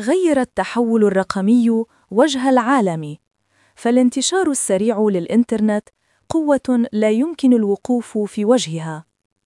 غير التحول الرقمي وجه العالم. فالانتشار السريع للإنترنت قوة لا يمكن الوقوف في وجهها.